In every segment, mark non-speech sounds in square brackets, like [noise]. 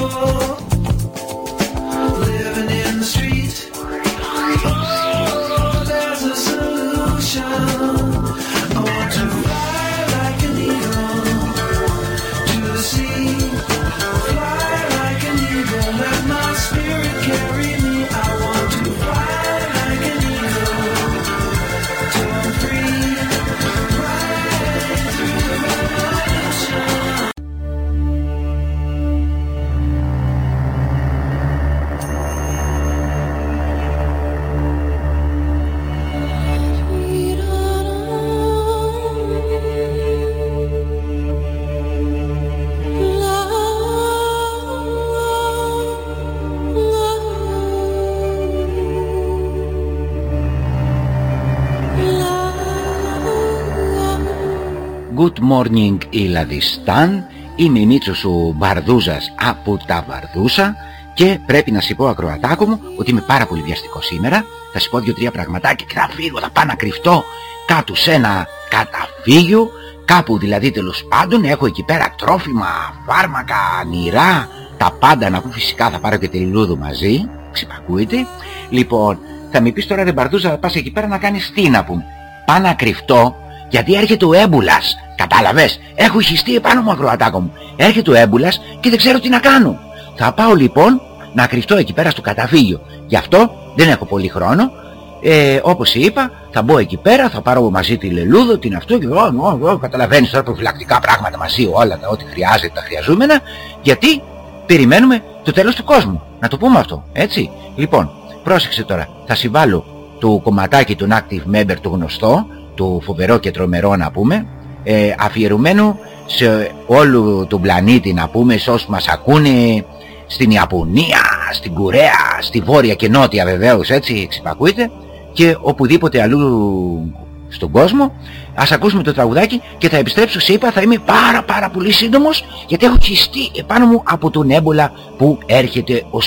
people Morning Ιλαδιστάν. Είμαι η Μίτσο σου Μπαρδούζας από τα Βαρδούσα και πρέπει να σου πω ακροατάκο μου ότι είμαι πάρα πολύ βιαστικός σήμερα. Θα σου πω δύο-τρία πραγματάκια και θα φύγω, θα πάω να κρυφτώ κάτω σε ένα καταφύγιο. Κάπου δηλαδή τέλος πάντων έχω εκεί πέρα τρόφιμα, φάρμακα, νηρά. Τα πάντα να πω φυσικά θα πάρω και τελειούδου μαζί. Ξυπακούεται. Λοιπόν θα με πεις τώρα δεν Μπαρδούζα θα πας εκεί πέρα να κάνεις τι να πούμε. Πάω να κρυφτώ γιατί έρχεται ο έμπουλας Κατάλαβες, έχω χυστεί επάνω μου ακροατάκο μου. Έρχεται ο έμπουλας και δεν ξέρω τι να κάνω. Θα πάω λοιπόν να κρυφτώ εκεί πέρα στο καταφύγιο. Γι' αυτό δεν έχω πολύ χρόνο. Ε, όπως είπα, θα μπω εκεί πέρα, θα πάρω μαζί τη λελούδο, την αυτό και εγώ, καταλαβαίνεις τώρα προφυλακτικά πράγματα μαζί, όλα τα ό,τι χρειάζεται, τα χρειαζόμενα, γιατί περιμένουμε το τέλος του κόσμου. Να το πούμε αυτό, έτσι. Λοιπόν, πρόσεξε τώρα, θα συμβάλλω το κομματάκι του Active Member του γνωστό, του φοβερό και τρομερό να πούμε, ε, αφιερωμένο σε όλο τον πλανήτη να πούμε σε όσους μας ακούνε στην Ιαπωνία, στην Κορέα, στη Βόρεια και Νότια βεβαίως έτσι ξυπακούεται και οπουδήποτε αλλού στον κόσμο ας ακούσουμε το τραγουδάκι και θα επιστρέψω σε είπα θα είμαι πάρα πάρα πολύ σύντομος γιατί έχω χυστεί επάνω μου από τον έμπολα που έρχεται ο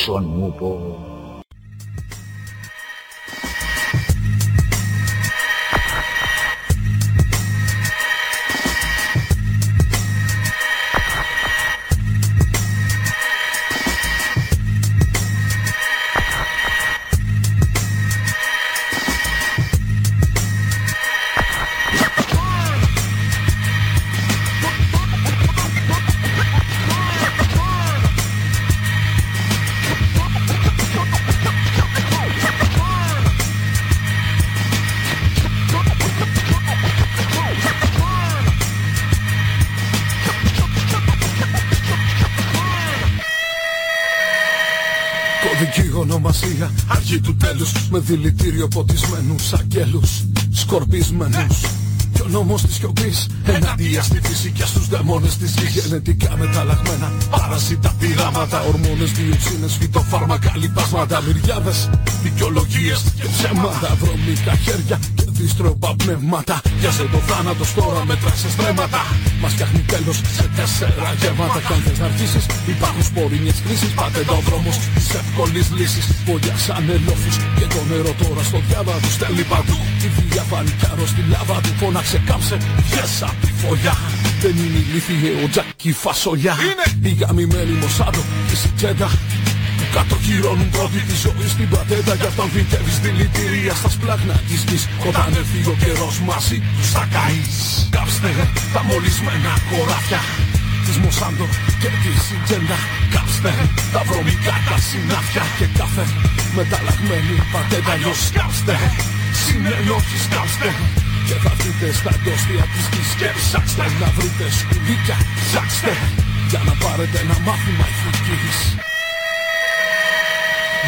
Σονούπο. Με δηλητήριο ποτισμένους αγγέλους Σκορπισμένους Κι ο νόμος της σιωπής Ενάντια στη φύση και στους δαιμόνες της γης Γενετικά μεταλλαγμένα Παρασίτα πειράματα Ορμόνες, διοξίνες, φυτοφάρμακα Λιπάσματα, μυριάδες Δικαιολογίες και ψέματα Βρωμικά χέρια αντίστροπα πνεύματα. Πιάσε το θάνατος τώρα μετρά σε στρέμματα. Μας φτιάχνει τέλος σε τέσσερα γεύματα. Κι αν θες να αρχίσεις υπάρχουν σπορίνιες κρίσεις Πάτε το δρόμος της εύκολης λύσης Πόδια σαν ελόφους και το νερό τώρα στο διάβα του. Στέλνει παντού Τη διαβάνει κάρος στη λάβα του. Φώναξε κάμψε Βγες απ' τη φωλιά. Δεν είναι ηλίθιε ο Τζάκι φασολιά Είναι! Η γαμημένη Μοσάντο και η Σιτζέντα Κατοχυρώνουν πρώτη της ζωής στην πατέντα Γι' αυτόν φυτεύεις δηλητήρια στα σπλάχνα της γης. Όταν έρθει ο καιρός μαζί τους θα καείς. Κάψτε τα μολυσμένα χωράφια της Μοσάντο και της Σιτζέντα Κάψτε τα βρωμικά τα συνάφια και κάθε μεταλλαγμένη πατέντα. Αλλιώς κάψτε συνενόχεις κάψτε και θα βρείτε στα ντόστια της γης και ψάξτε να βρείτε σκουλίκια. Ψάξτε για να πάρετε ένα μάθημα ηθικής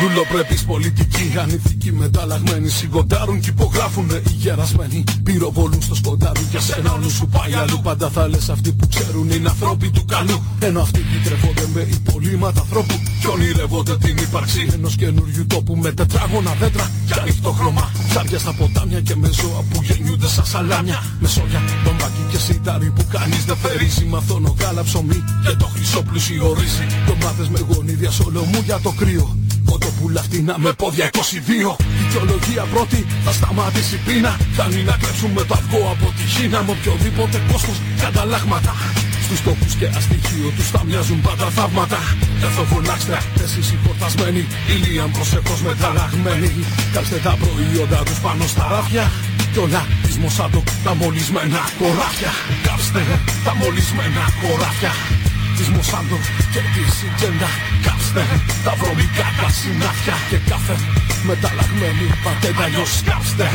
Δουλοπρεπείς πολιτικοί, ανηθικοί μεταλλαγμένοι Σιγοντάρουν κι υπογράφουν οι γερασμένοι. Πυροβολούν στο σκοτάδι για σένα όλου σου πάει αλλού. Πάντα θα λες αυτοί που ξέρουν είναι ανθρώποι του καλού. Ενώ αυτοί τρεφόνται με υπολείμματα ανθρώπου Κι ονειρεύονται την ύπαρξη ενός καινούριου τόπου Με τετράγωνα δέντρα και ανοιχτό χρώμα. Ψάρια στα ποτάμια και με ζώα που γεννιούνται σαν σαλάμια. Με σόγια, ντομπάκι και σιτάρι που κανείς δεν φερίζει. Μαθαίνω γάλα ψωμί και το χρυσό πλουσιο ρύζι. Ντομάτες με γονίδια σολομού για το κρύο Κοτοπούλα φτηνά με πόδια 22 Δικαιολογία πρώτη θα σταματήσει πείνα. Φτάνει να κλέψουμε το αυγό από τη Χίνα. Με οποιοδήποτε κόστος ανταλλάγματα. Στους τόπους και αστοιχείο τους θα μοιάζουν πάντα θαύματα. Εδώ φωνάξτε εσείς οι χορτασμένοι Ηλίαν προσεχώς μεταλλαγμένοι Κάψτε τα προϊόντα τους πάνω στα ράφια. Κι όλα της Μοσάντο τα μολυσμένα χωράφια Κάψτε τα μολυσμένα χωράφια της Μοσάντο και τη Σιτζέντα Κάψτε τα βρωμικά τα συνάφια Και κάθε μεταλλαγμένη πατέντα αλλιώς κάψτε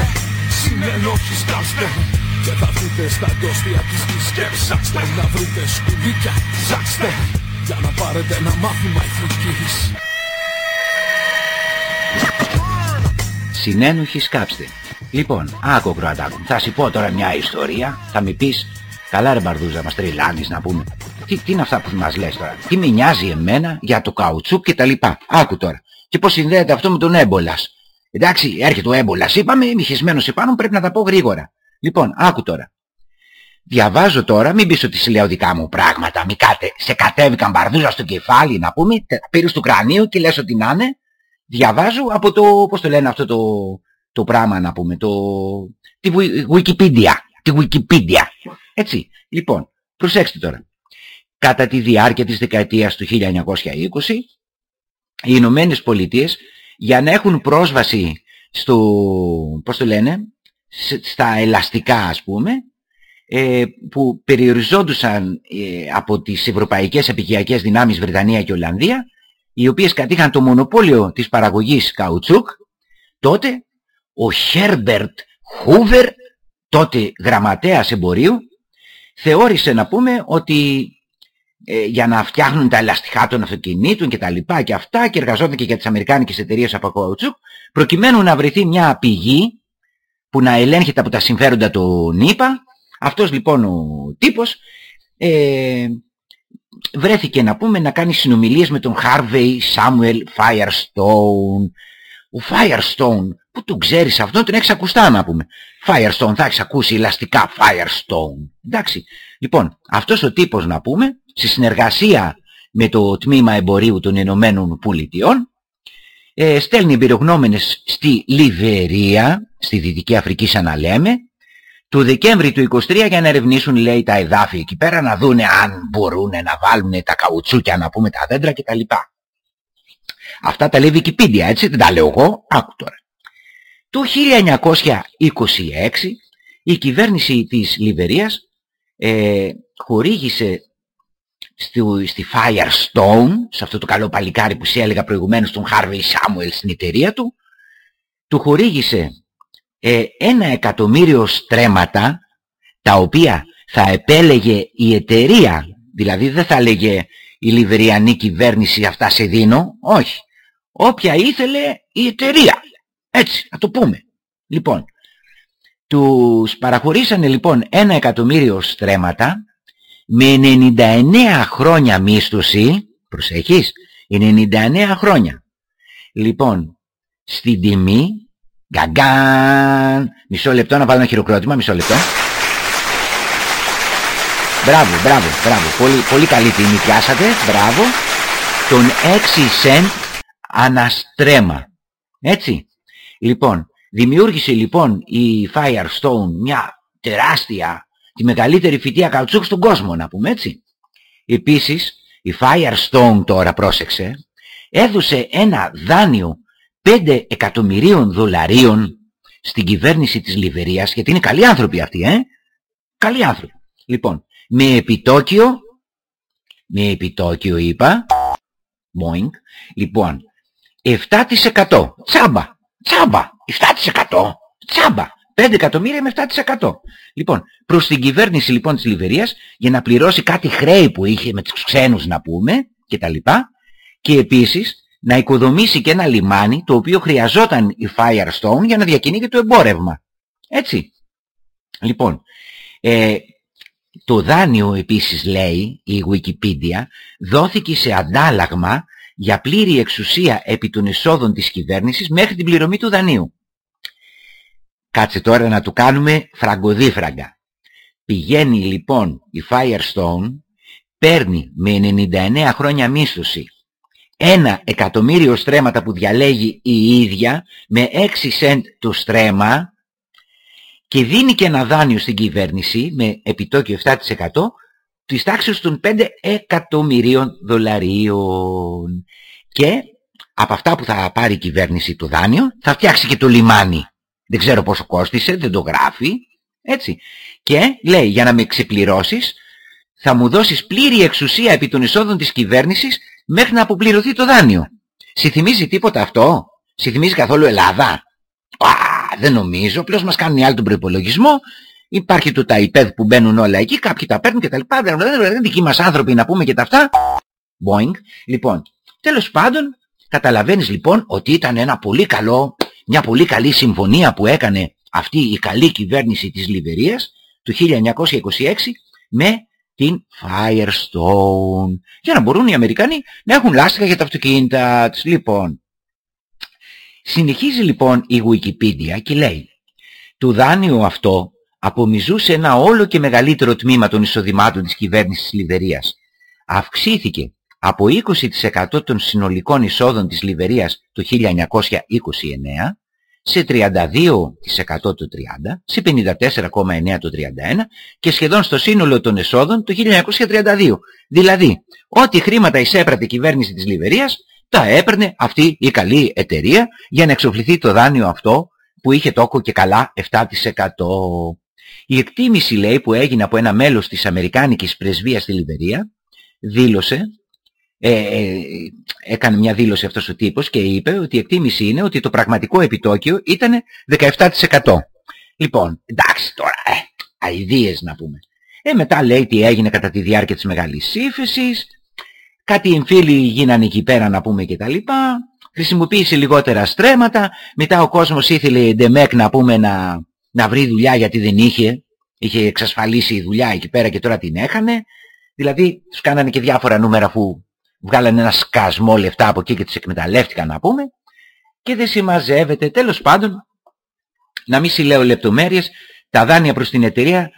Συνενόχοι σκάψτε και θα βρείτε στα ντόστια της γης. Και ψάξτε Να βρείτε σκουλίκια, ψάξτε Για να πάρετε ένα μάθημα ηθικής. Συνένοχοι σκάψτε Λοιπόν, άκου Κροατάκο, θα σου πω τώρα μια ιστορία. Θα με πεις, καλά ρε Μπαρδούζα, μας τρελάνεις να πούμε τι, τι είναι αυτά που μας λες τώρα; Τι με νοιάζει εμένα για το καουτσούκ και τα λοιπά; Άκου τώρα Και πώς συνδέεται αυτό με τον έμπολας; Εντάξει, έρχεται ο έμπολας, είπαμε, μοιχισμένος επάνω, πρέπει να τα πω γρήγορα. Λοιπόν, άκου τώρα. Διαβάζω τώρα, μην πεις ότι σε λέω δικά μου πράγματα, μη κάτε, σε κατέβηκαν μπαρδούζα στο κεφάλι, να πούμε, πήρες του κρανίου και λες ότι να είναι. Διαβάζω από το, πώς το λένε αυτό το, το πράγμα να πούμε, το, τη Wikipedia, τη Wikipedia. Έτσι, λοιπόν, προσέξτε τώρα. Κατά τη διάρκεια της δεκαετίας του 1920, οι Ηνωμένες Πολιτείες για να έχουν πρόσβαση στο, πώς το λένε, στα ελαστικά ας πούμε, ε, που περιοριζόντουσαν ε, από τις ευρωπαϊκές επικιακές δυνάμεις Βρετανία και Ολλανδία, οι οποίες κατήχαν το μονοπόλιο της παραγωγής καουτσούκ, τότε ο Χέρμπερτ Χούβερ, τότε γραμματέας εμπορίου, θεώρησε να πούμε ότι ε, για να φτιάχνουν τα ελαστικά των αυτοκινήτων και τα λοιπά και αυτά και εργαζόταν και για τις αμερικάνικες εταιρείες από κόουτσουκ προκειμένου να βρεθεί μια πηγή που να ελέγχεται από τα συμφέροντα του ΝΙΠΑ αυτός λοιπόν ο τύπος ε, βρέθηκε να πούμε να κάνει συνομιλίες με τον Harvey Samuel Firestone ο Firestone που τον ξέρεις αυτόν τον έχεις ακουστά να πούμε. Firestone θα έχεις ακούσει ελαστικά Firestone εντάξει λοιπόν αυτός ο τύπος να πούμε σε συνεργασία με το Τμήμα Εμπορίου των Ηνωμένων Πολιτειών ε, στέλνει εμπειρογνώμενες στη Λιβερία, στη Δυτική Αφρική σαν να λέμε, του Δεκέμβρη του 23 για να ερευνήσουν λέει τα εδάφη εκεί πέρα να δούνε αν μπορούν να βάλουν τα καουτσούκια να πούμε τα δέντρα κτλ. Αυτά τα λέει Wikipedia έτσι δεν τα λέω εγώ, άκου τώρα. Το 1926 η κυβέρνηση της Λιβερίας ε, χορήγησε στη, στη Firestone, σε αυτό το καλό παλικάρι που σε έλεγα προηγουμένως τον Harvey Samuel στην εταιρεία του, του χορήγησε ε, ένα εκατομμύριο στρέμματα τα οποία θα επέλεγε η εταιρεία, δηλαδή δεν θα έλεγε η Λιβεριανή κυβέρνηση αυτά σε δίνω, όχι. Όποια ήθελε η εταιρεία. Έτσι, να το πούμε. Λοιπόν, τους παραχωρήσανε λοιπόν ένα εκατομμύριο στρέμματα με 99 χρόνια μίσθωση, προσέχεις, 99 χρόνια. Λοιπόν, στην τιμή, γκαγκάν, μισό λεπτό να βάλω ένα χειροκρότημα, μισό λεπτό. Μπράβο, μπράβο, μπράβο, πολύ, πολύ καλή τιμή πιάσατε, μπράβο. Τον 6 cent αναστρέμα. Έτσι. Λοιπόν, δημιούργησε λοιπόν η Firestone μια τεράστια τη μεγαλύτερη φυτεία καουτσούκ στον κόσμο να πούμε έτσι. Επίσης η Firestone τώρα πρόσεξε έδωσε ένα δάνειο 5 εκατομμυρίων δολαρίων στην κυβέρνηση της Λιβερίας γιατί είναι καλοί άνθρωποι αυτοί ε. Καλοί άνθρωποι. Λοιπόν με επιτόκιο με επιτόκιο είπα Boeing, λοιπόν 7% τσάμπα τσάμπα 7% τσάμπα 5 εκατομμύρια με 7%. Λοιπόν, προς την κυβέρνηση λοιπόν της Λιβερίας για να πληρώσει κάτι χρέη που είχε με τους ξένους να πούμε και τα λοιπά και επίσης να οικοδομήσει και ένα λιμάνι το οποίο χρειαζόταν η Firestone για να διακινεί και το εμπόρευμα. Έτσι. Λοιπόν, ε, το δάνειο επίσης λέει η Wikipedia δόθηκε σε αντάλλαγμα για πλήρη εξουσία επί των εισόδων της κυβέρνησης μέχρι την πληρωμή του δανείου. Κάτσε τώρα να του κάνουμε φραγκοδίφραγκα. Πηγαίνει λοιπόν η Firestone, παίρνει με 99 χρόνια μίσθωση ένα εκατομμύριο στρέμματα που διαλέγει η ίδια με 6 σεντ το στρέμα και δίνει και ένα δάνειο στην κυβέρνηση με επιτόκιο 7% της τάξης των 5 εκατομμυρίων δολαρίων. Και από αυτά που θα πάρει η κυβέρνηση το δάνειο θα φτιάξει και το λιμάνι. Δεν ξέρω πόσο κόστισε, δεν το γράφει. Έτσι. Και λέει για να με ξεπληρώσεις θα μου δώσεις πλήρη εξουσία επί των εισόδων της κυβέρνησης μέχρι να αποπληρωθεί το δάνειο. Συθυμίζει τίποτα αυτό; Συθυμίζει καθόλου Ελλάδα; Α, δεν νομίζω. Πλώς μας κάνουν οι άλλοι τον προϋπολογισμό. Υπάρχει το ΤΑΙΠΕΔ που μπαίνουν όλα εκεί. Κάποιοι τα παίρνουν και τα λοιπά. Δεν είναι δικοί μας άνθρωποι να πούμε και τα αυτά. Boing. Λοιπόν, τέλος πάντων, καταλαβαίνεις λοιπόν ότι ήταν ένα πολύ καλό, μια πολύ καλή συμφωνία που έκανε αυτή η καλή κυβέρνηση της Λιβερίας του 1926 με την Firestone. Για να μπορούν οι Αμερικανοί να έχουν λάστιχα για τα αυτοκίνητα τους. Λοιπόν, συνεχίζει λοιπόν η Wikipedia και λέει «Το δάνειο αυτό απομιζούσε ένα όλο και μεγαλύτερο τμήμα των εισοδημάτων της κυβέρνησης της Λιβερίας. Αυξήθηκε από 20% των συνολικών εισόδων της Λιβερίας το 1929 σε 32% το 30, σε 54,9% το 31 και σχεδόν στο σύνολο των εσόδων το 1932. Δηλαδή, ό,τι χρήματα εισέπρατε η κυβέρνηση της Λιβερίας, τα έπαιρνε αυτή η καλή εταιρεία για να εξοφληθεί το δάνειο αυτό που είχε τόκο και καλά 7%. Η εκτίμηση λέει που έγινε από ένα μέλος της Αμερικάνικης πρεσβείας στη Λιβερία δήλωσε ε, ε, έκανε μια δήλωση αυτός ο τύπος και είπε ότι η εκτίμηση είναι ότι το πραγματικό επιτόκιο ήταν 17%. Λοιπόν, εντάξει τώρα, ε, αηδίες να πούμε. Ε, μετά λέει τι έγινε κατά τη διάρκεια της μεγάλης ύφεσης, κάτι εμφύλοι γίνανε εκεί πέρα να πούμε και τα λοιπά, χρησιμοποίησε λιγότερα στρέμματα, μετά ο κόσμος ήθελε ντεμέκ να πούμε να, να βρει δουλειά γιατί δεν είχε, είχε εξασφαλίσει η δουλειά εκεί πέρα και τώρα την έχανε, δηλαδή τους κάνανε και διάφορα νούμερα που βγάλανε ένα σκασμό λεφτά από εκεί και τις εκμεταλλεύτηκαν να πούμε και δεν συμμαζεύεται. Τέλος πάντων, να μην συλλέω λεπτομέρειες, τα δάνεια προς την εταιρεία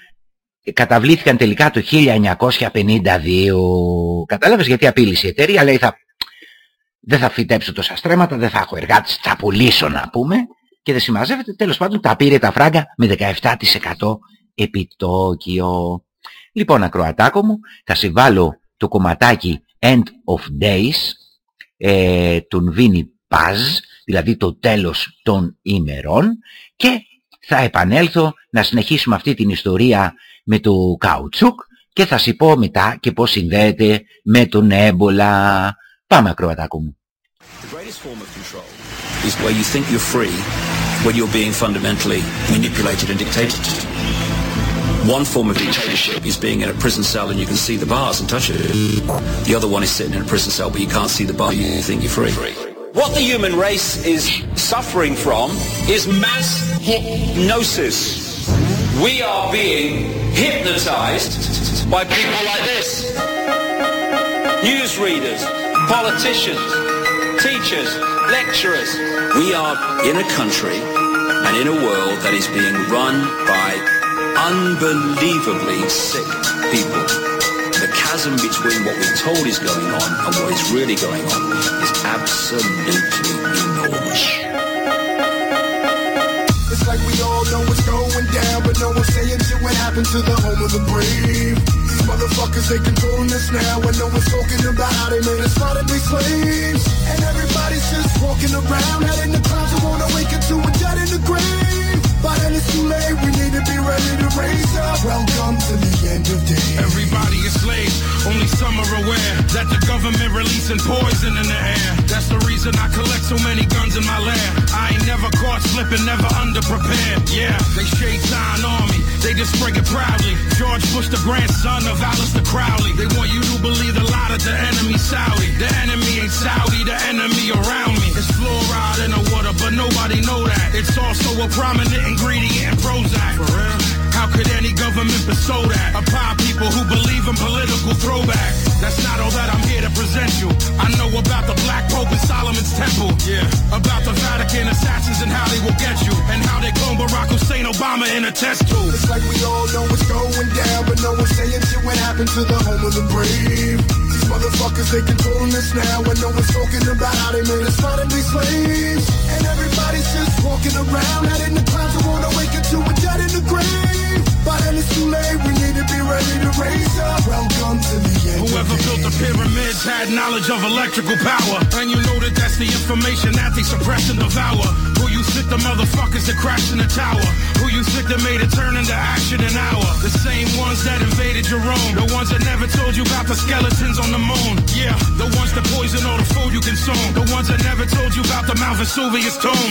καταβλήθηκαν τελικά το 1952. Κατάλαβες γιατί απείλησε η εταιρεία, λέει θα, δεν θα φυτέψω τόσα στρέμματα, δεν θα έχω εργάτες, θα πουλήσω να πούμε και δεν συμμαζεύεται. Τέλος πάντων τα πήρε τα φράγκα με 17% επιτόκιο. Λοιπόν ακροατάκο μου, θα συμβάλλω το κομματάκι End of Days ε, τον Βίνι Παζ, δηλαδή το τέλος των ημερών και θα επανέλθω να συνεχίσουμε αυτή την ιστορία με το καουτσούκ και θα σου πω μετά και πώς συνδέεται με τον έμπολα. Πάμε ακροατάκο μου. The greatest form of control is where you think you're free when you're being fundamentally manipulated and dictated. One form of dictatorship is being in a prison cell and you can see the bars and touch it. The other one is sitting in a prison cell but you can't see the bar, you think you're free. What the human race is suffering from is mass hypnosis. We are being hypnotized by people like this. Newsreaders, politicians, teachers, lecturers. We are in a country and in a world that is being run by unbelievably sick people. The chasm between what we're told is going on and what is really going on is absolutely enormous. It's like we all know what's going down, but no one's saying to what happened to the home of the brave. These motherfuckers, they controlling us now, and no one's talking about how they made us modern slaves. And everybody's just walking around, heading the clouds, and wanna wake up to a dead in the grave. But then it's too late, we need to be ready to raise up. Welcome to the end of days. Everybody is slaves, only some are aware that the government releasing poison in the air. That's the reason I collect so many guns in my lab. I ain't never caught slipping, never underprepared. Yeah, they shade sign on me, they just break it proudly. George Bush, the grandson of Alistair Crowley. They want you to believe the lie that the enemy Saudi. The enemy ain't Saudi, the enemy around me. It's fluoride in water, but nobody know that. It's also a prominent ingredient in Prozac. For real? How could any government bestow that upon people who believe in political throwback? That's not all that I'm here to present you. I know about the Black Pope and Solomon's Temple. Yeah. About the Vatican assassins and how they will get you. And how they clone Barack Hussein Obama in a test tube. It's like we all know what's going down, but no one's saying shit what happened to the home of the brave. Motherfuckers, they controlling us now, and no one's talking about how they made us modern slaves. And everybody's just walking around, out in the clouds, and wanna wake up to a dead in the grave. By then it's too late, we need to be ready to raise up. Welcome to the end. Whoever built the pyramids had knowledge of electrical power. And you know that that's the information that they suppress and devour. Who you think the motherfuckers that crashed in the tower? Who you think that made it turn into action an hour? The same ones that invaded your own. The ones that never told you about the skeletons on the moon. Yeah, the ones that poison all the food you consume. The ones that never told you about the Mount Vesuvius tomb.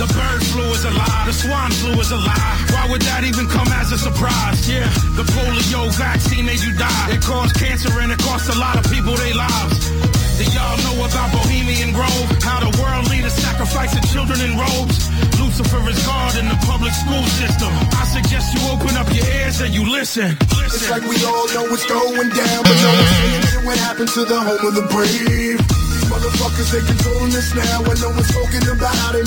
The bird flu is a lie. The swan flu is a lie. Why would that even come as a surprise? Yeah, the polio vaccine made you die. It caused cancer and it cost a lot of people their lives. Do y'all know about Bohemian Grove? How the world leaders sacrificing children in robes? Lucifer is God in the public school system. I suggest you open up your ears and you listen. It's like we all know what's going down, but no one's saying what happened to the home of the brave. These motherfuckers, they controlling us now, and no one's talking about how they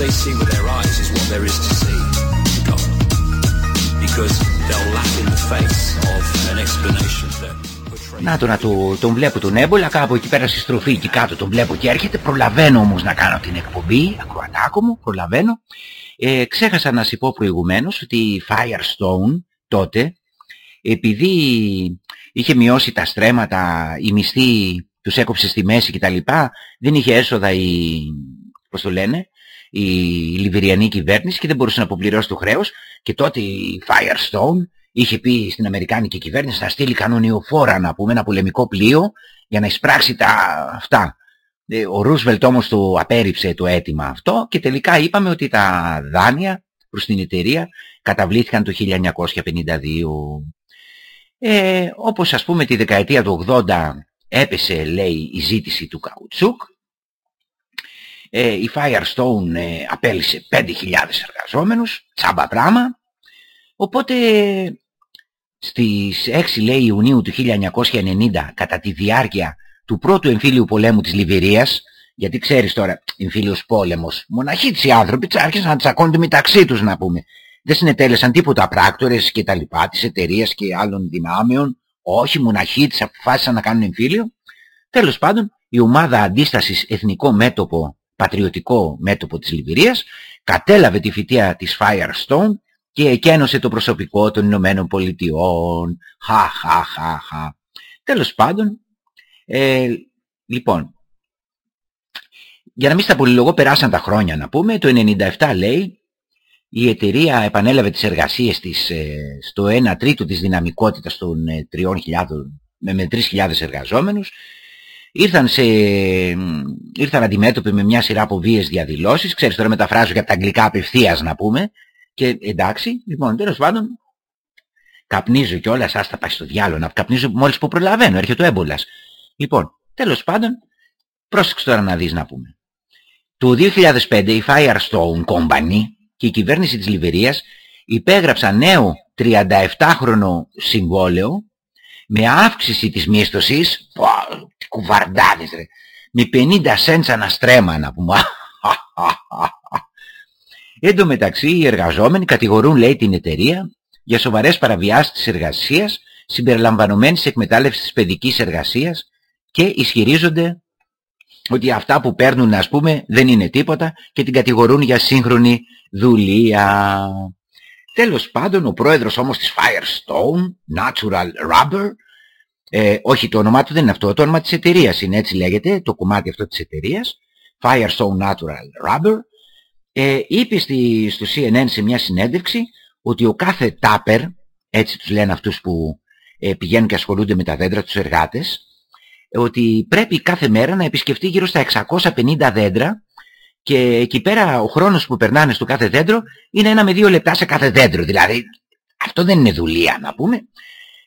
they see with their eyes is what there is to see, go. Because they'll laugh in the face of an explanation that portrays... Να το να το, τον βλέπω τον έμπολα κάπου εκεί πέρα στη στροφή εκεί κάτω τον βλέπω και έρχεται. Προλαβαίνω όμως να κάνω την εκπομπή ακροατάκο μου προλαβαίνω. Ε, ξέχασα να σου πω προηγουμένως ότι η Firestone τότε επειδή είχε μειώσει τα στρέμματα η μισθή τους έκοψε στη μέση κτλ δεν είχε έσοδα η, πώς το λένε η Λιβυριανή κυβέρνηση και δεν μπορούσε να αποπληρώσει το χρέος και τότε η Firestone είχε πει στην Αμερικάνικη κυβέρνηση να στείλει κανονιοφόρα να πούμε ένα πολεμικό πλοίο για να εισπράξει τα αυτά. Ε, Ο Ρούσβελτ όμως το απέρριψε το αίτημα αυτό και τελικά είπαμε ότι τα δάνεια προς την εταιρεία καταβλήθηκαν το 1952. Ε, όπως ας πούμε τη δεκαετία του 80 έπεσε λέει η ζήτηση του καουτσούκ ε, η Firestone ε, απέλησε 5.000 εργαζόμενους, τσάμπα πράμα. Οπότε στις 6 λέει Ιουνίου του 1990 κατά τη διάρκεια του πρώτου εμφύλιου πολέμου της Λιβυρίας γιατί ξέρεις τώρα, εμφύλιος πόλεμος, μοναχοί οι άνθρωποι άρχισαν να τσακώνονται μεταξύ τους να πούμε. Δεν συνετέλεσαν τίποτα πράκτορες και τα λοιπά της εταιρείας και άλλων δυνάμεων. Όχι, μοναχοί τις αποφάσισαν να κάνουν εμφύλιο. Τέλος πάντων, η ομάδα αντίστασης εθνικό μέτωπο πατριωτικό μέτωπο της Λιβυρίας, κατέλαβε τη φυτεία της Firestone και εκένωσε το προσωπικό των Ηνωμένων Πολιτειών. Χα, χα, χα, χα. Τέλος πάντων, ε, λοιπόν, για να μην στα πολυλογώ περάσαν τα χρόνια να πούμε, το 97 λέει, η εταιρεία επανέλαβε τις εργασίες της ε, στο 1 τρίτο της δυναμικότητας των ε, 3.000, με, με 3.000 εργαζόμενους ήρθαν, σε, ήρθαν αντιμέτωποι με μια σειρά από βίες διαδηλώσεις. Ξέρεις τώρα μεταφράζω και από τα αγγλικά απευθείας να πούμε. Και εντάξει, λοιπόν, τέλος πάντων, καπνίζω κιόλας, άστα πάει στο διάλογο, να καπνίζω μόλις που προλαβαίνω, έρχεται ο έμπολας. Λοιπόν, τέλος πάντων, πρόσεξε τώρα να δεις να πούμε. Το 2005 η Firestone Company και η κυβέρνηση της Λιβερίας υπέγραψαν νέο 37χρονο συμβόλαιο με αύξηση της μίσθωσης, πω, κουβαρντάδες ρε, με 50 cents αναστρέμα να πούμε. [laughs] Εν τω μεταξύ οι εργαζόμενοι κατηγορούν λέει την εταιρεία για σοβαρές παραβιάσεις της εργασίας συμπεριλαμβανομένης εκμετάλλευσης της παιδικής εργασίας και ισχυρίζονται ότι αυτά που παίρνουν ας πούμε δεν είναι τίποτα και την κατηγορούν για σύγχρονη δουλεία. Τέλος πάντων ο πρόεδρος όμως της Firestone, Natural Rubber, ε, όχι το όνομά του δεν είναι αυτό, το όνομα της εταιρείας είναι έτσι λέγεται, το κομμάτι αυτό της εταιρείας, Firestone Natural Rubber, ε, είπε στη, στο CNN σε μια συνέντευξη ότι ο κάθε τάπερ, έτσι τους λένε αυτούς που ε, πηγαίνουν και ασχολούνται με τα δέντρα τους εργάτες, ότι πρέπει κάθε μέρα να επισκεφτεί γύρω στα 650 δέντρα και εκεί πέρα ο χρόνος που περνάνε στο κάθε δέντρο είναι ένα με δύο λεπτά σε κάθε δέντρο. Δηλαδή αυτό δεν είναι δουλεία να πούμε.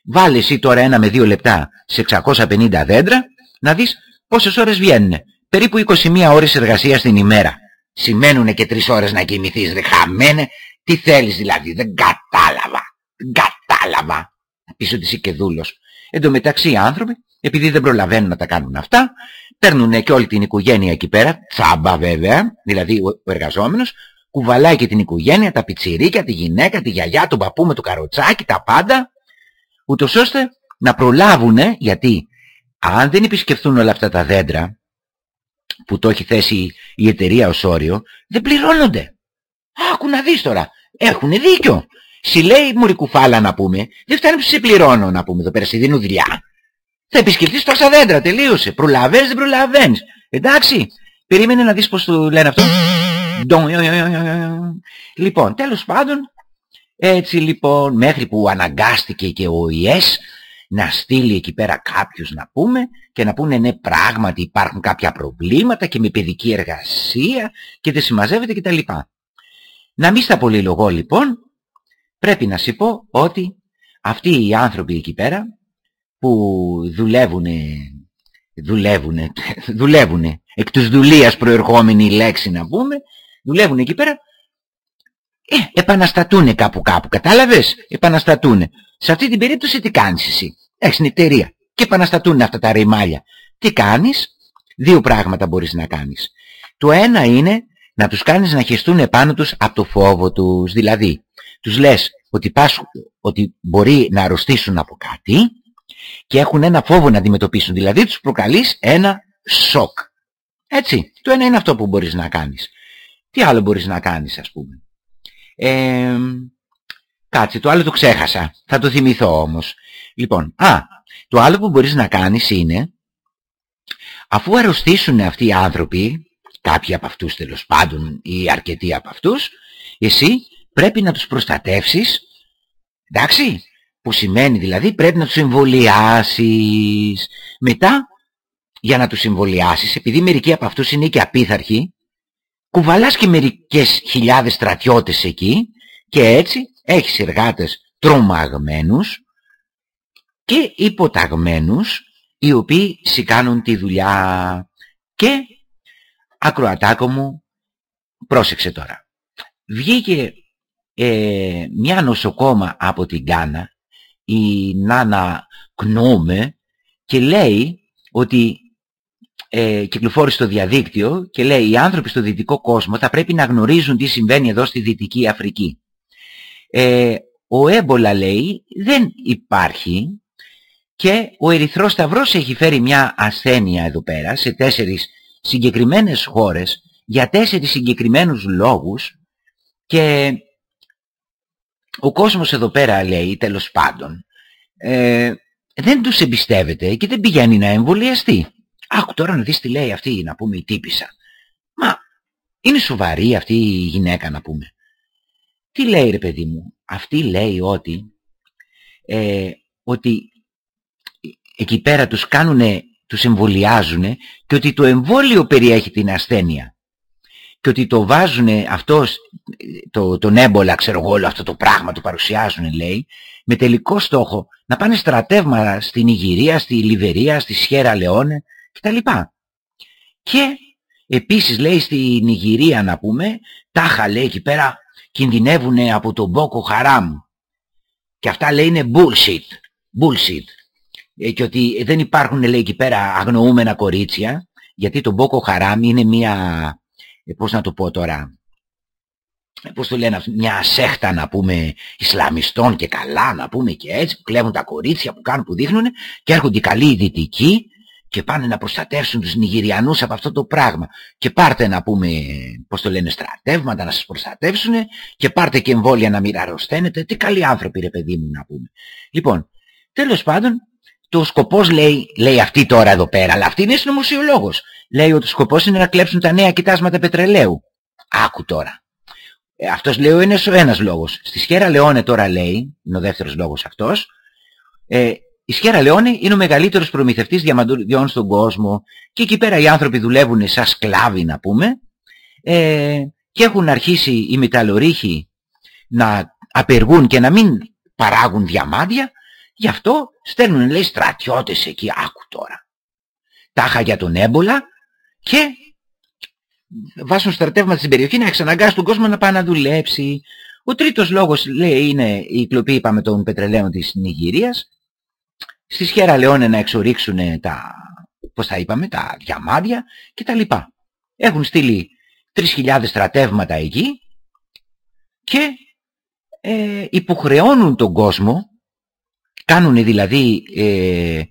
Βάλε εσύ τώρα ένα με δύο λεπτά σε 650 δέντρα να δεις πόσες ώρες βγαίνουν. Περίπου 21 ώρες εργασίας την ημέρα. Σημαίνουν και 3 ώρες να κοιμηθείς ρε χαμένε. Τι θέλεις δηλαδή δεν κατάλαβα. Δεν κατάλαβα. Να πεις ότι είσαι και δούλος. Εν τω μεταξύ οι άνθρωποι, επειδή δεν προλαβαίνουν να τα κάνουν αυτά, παίρνουν και όλη την οικογένεια εκεί πέρα, τσάμπα βέβαια, δηλαδή ο εργαζόμενος, κουβαλάει και την οικογένεια, τα πιτσιρίκια, τη γυναίκα, τη γιαγιά, τον παππού με το καροτσάκι, τα πάντα, ούτως ώστε να προλάβουν, γιατί αν δεν επισκεφθούν όλα αυτά τα δέντρα, που το έχει θέσει η εταιρεία ως όριο, δεν πληρώνονται. Άκου να δεις τώρα, έχουν δίκιο. Συ λέει μουρικουφάλα να πούμε, δεν φτάνει που σε πληρώνω να πούμε εδώ πέρα, σε δίνω δουλειά. Θα επισκεφτείς τόσα δέντρα, τελείωσε. Προλαβαίνεις, δεν προλαβαίνεις. Εντάξει, περίμενε να δεις πως το λένε αυτό. Λοιπόν, τέλος πάντων, έτσι λοιπόν, μέχρι που αναγκάστηκε και ο ΙΕΣ να στείλει εκεί πέρα κάποιους να πούμε και να πούνε ναι πράγματι υπάρχουν κάποια προβλήματα και με παιδική εργασία και δεν συμμαζεύεται κτλ. Να μην στα πολυλογώ λοιπόν, πρέπει να σου πω ότι αυτοί οι άνθρωποι εκεί πέρα που δουλεύουν, δουλεύουν, [laughs] δουλεύουν, εκ τους δουλείας προερχόμενη λέξη να πούμε, δουλεύουν εκεί πέρα, ε, επαναστατούνε κάπου κάπου, κατάλαβες, επαναστατούνε. Σε αυτή την περίπτωση τι κάνεις εσύ, έχεις την εταιρεία και επαναστατούν αυτά τα ρημάλια. Τι κάνεις, δύο πράγματα μπορείς να κάνεις. Το ένα είναι να τους κάνεις να χεστούν επάνω τους από το φόβο τους, δηλαδή τους λες ότι, πας, ότι μπορεί να αρρωστήσουν από κάτι και έχουν ένα φόβο να αντιμετωπίσουν, δηλαδή τους προκαλείς ένα σοκ. Έτσι, το ένα είναι αυτό που μπορείς να κάνεις. Τι άλλο μπορείς να κάνεις ας πούμε; Ε, κάτσε, το άλλο το ξέχασα. Θα το θυμηθώ όμως. Λοιπόν, α, το άλλο που μπορείς να κάνεις είναι, αφού αρρωστήσουν αυτοί οι άνθρωποι, κάποιοι από αυτούς τέλος πάντων ή αρκετοί από αυτούς, εσύ πρέπει να τους προστατεύσεις, εντάξει, που σημαίνει δηλαδή πρέπει να τους εμβολιάσεις. Μετά, για να τους εμβολιάσεις, επειδή μερικοί από αυτούς είναι και απίθαρχοι, κουβαλάς και μερικές χιλιάδες στρατιώτες εκεί και έτσι έχεις εργάτες τρομαγμένους και υποταγμένους οι οποίοι σηκάνουν τη δουλειά. Και ακροατάκο μου πρόσεξε τώρα. Βγήκε ε, μια νοσοκόμα από την Κάνα η Νάνα Κνόμε και λέει ότι ε, κυκλοφόρησε στο διαδίκτυο και λέει οι άνθρωποι στο δυτικό κόσμο θα πρέπει να γνωρίζουν τι συμβαίνει εδώ στη Δυτική Αφρική. Ε, ο έμπολα λέει δεν υπάρχει και ο Ερυθρός Σταυρός έχει φέρει μια ασθένεια εδώ πέρα σε τέσσερις συγκεκριμένες χώρες για τέσσερις συγκεκριμένους λόγους και ο κόσμος εδώ πέρα λέει τέλος πάντων ε, δεν τους εμπιστεύεται και δεν πηγαίνει να εμβολιαστεί. Άκου τώρα να δεις τι λέει αυτή να πούμε η τύπησα. Μα είναι σοβαρή αυτή η γυναίκα να πούμε. Τι λέει ρε παιδί μου. Αυτή λέει ότι, ε, ότι εκεί πέρα τους κάνουνε, τους εμβολιάζουν και ότι το εμβόλιο περιέχει την ασθένεια και ότι το βάζουν αυτός, το, τον έμπολα, ξέρω εγώ, όλο αυτό το πράγμα το παρουσιάζουν, λέει, με τελικό στόχο να πάνε στρατεύματα στην Ιγυρία, στη Λιβερία, στη Σιέρα Λεόνε κτλ. Και επίσης λέει στην Ιγυρία να πούμε, τάχα λέει εκεί πέρα κινδυνεύουν από τον Μπόκο Χαράμ. Και αυτά λέει είναι bullshit. Bullshit. Ε, και ότι δεν υπάρχουν λέει εκεί πέρα αγνοούμενα κορίτσια, γιατί το Μπόκο Χαράμ είναι μια, ε, πώς να το πω τώρα, ε, πώς το λένε, μια σέχτα να πούμε Ισλαμιστών και καλά να πούμε και έτσι, που κλέβουν τα κορίτσια που κάνουν, που δείχνουν και έρχονται οι καλοί δυτικοί και πάνε να προστατεύσουν τους Νιγηριανούς από αυτό το πράγμα. Και πάρτε να πούμε, πώς το λένε, στρατεύματα να σας προστατεύσουν και πάρτε και εμβόλια να μην αρρωσταίνετε. Τι καλοί άνθρωποι ρε παιδί μου να πούμε. Λοιπόν, τέλος πάντων, το σκοπός λέει, λέει αυτή τώρα εδώ πέρα, αλλά αυτή είναι συνωμοσιολόγος. Λέει ότι ο σκοπός είναι να κλέψουν τα νέα κοιτάσματα πετρελαίου. Άκου τώρα. Ε, αυτός λέει είναι ο ένας λόγος. Στη Σχέρα Λεόνε τώρα λέει, είναι ο δεύτερος λόγος αυτός, ε, η Σχέρα Λεόνε είναι ο μεγαλύτερος προμηθευτής διαμαντουριών στον κόσμο και εκεί πέρα οι άνθρωποι δουλεύουν σαν σκλάβοι να πούμε ε, και έχουν αρχίσει οι μεταλλορύχοι να απεργούν και να μην παράγουν διαμάντια γι' αυτό στέλνουν λέει στρατιώτες εκεί άκου τώρα. Τάχα για τον έμπολα και βάζουν στρατεύματα στην περιοχή να εξαναγκάσουν τον κόσμο να πάει να δουλέψει. Ο τρίτος λόγος λέει είναι η κλοπή είπαμε των πετρελαίων της Νιγηρίας στη Σιέρα Λεόνε να εξορίξουν τα, πώς τα είπαμε, τα διαμάντια και τα λοιπά. Έχουν στείλει 3.000 στρατεύματα εκεί και ε, υποχρεώνουν τον κόσμο, κάνουν δηλαδή ε,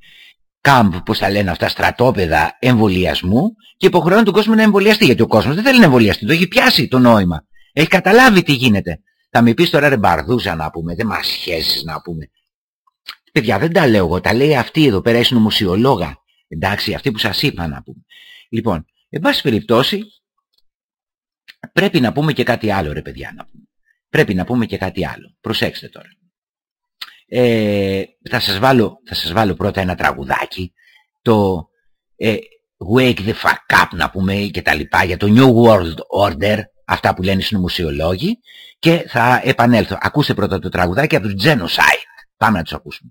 κάμπ, πώς τα λένε αυτά, στρατόπεδα εμβολιασμού και υποχρεώνουν τον κόσμο να εμβολιαστεί. Γιατί ο κόσμος δεν θέλει να εμβολιαστεί, το έχει πιάσει το νόημα. Έχει καταλάβει τι γίνεται. Θα με πεις τώρα ρε μπαρδούζα να πούμε, δεν μας σχέσεις να πούμε. Παιδιά δεν τα λέω εγώ, τα λέει αυτή εδώ πέρα, η συνωμοσιολόγα. Εντάξει, αυτή που σας είπα να πούμε. Λοιπόν, εν πάση περιπτώσει, πρέπει να πούμε και κάτι άλλο ρε παιδιά να πούμε. Πρέπει να πούμε και κάτι άλλο. Προσέξτε τώρα. Ε, θα, σας βάλω, θα σας βάλω πρώτα ένα τραγουδάκι. Το ε, Wake the fuck up να πούμε και τα λοιπά για το New World Order. Αυτά που λένε οι συνωμοσιολόγοι. Και θα επανέλθω. Ακούστε πρώτα το τραγουδάκι από τους Genocide. Πάμε να τους ακούσουμε.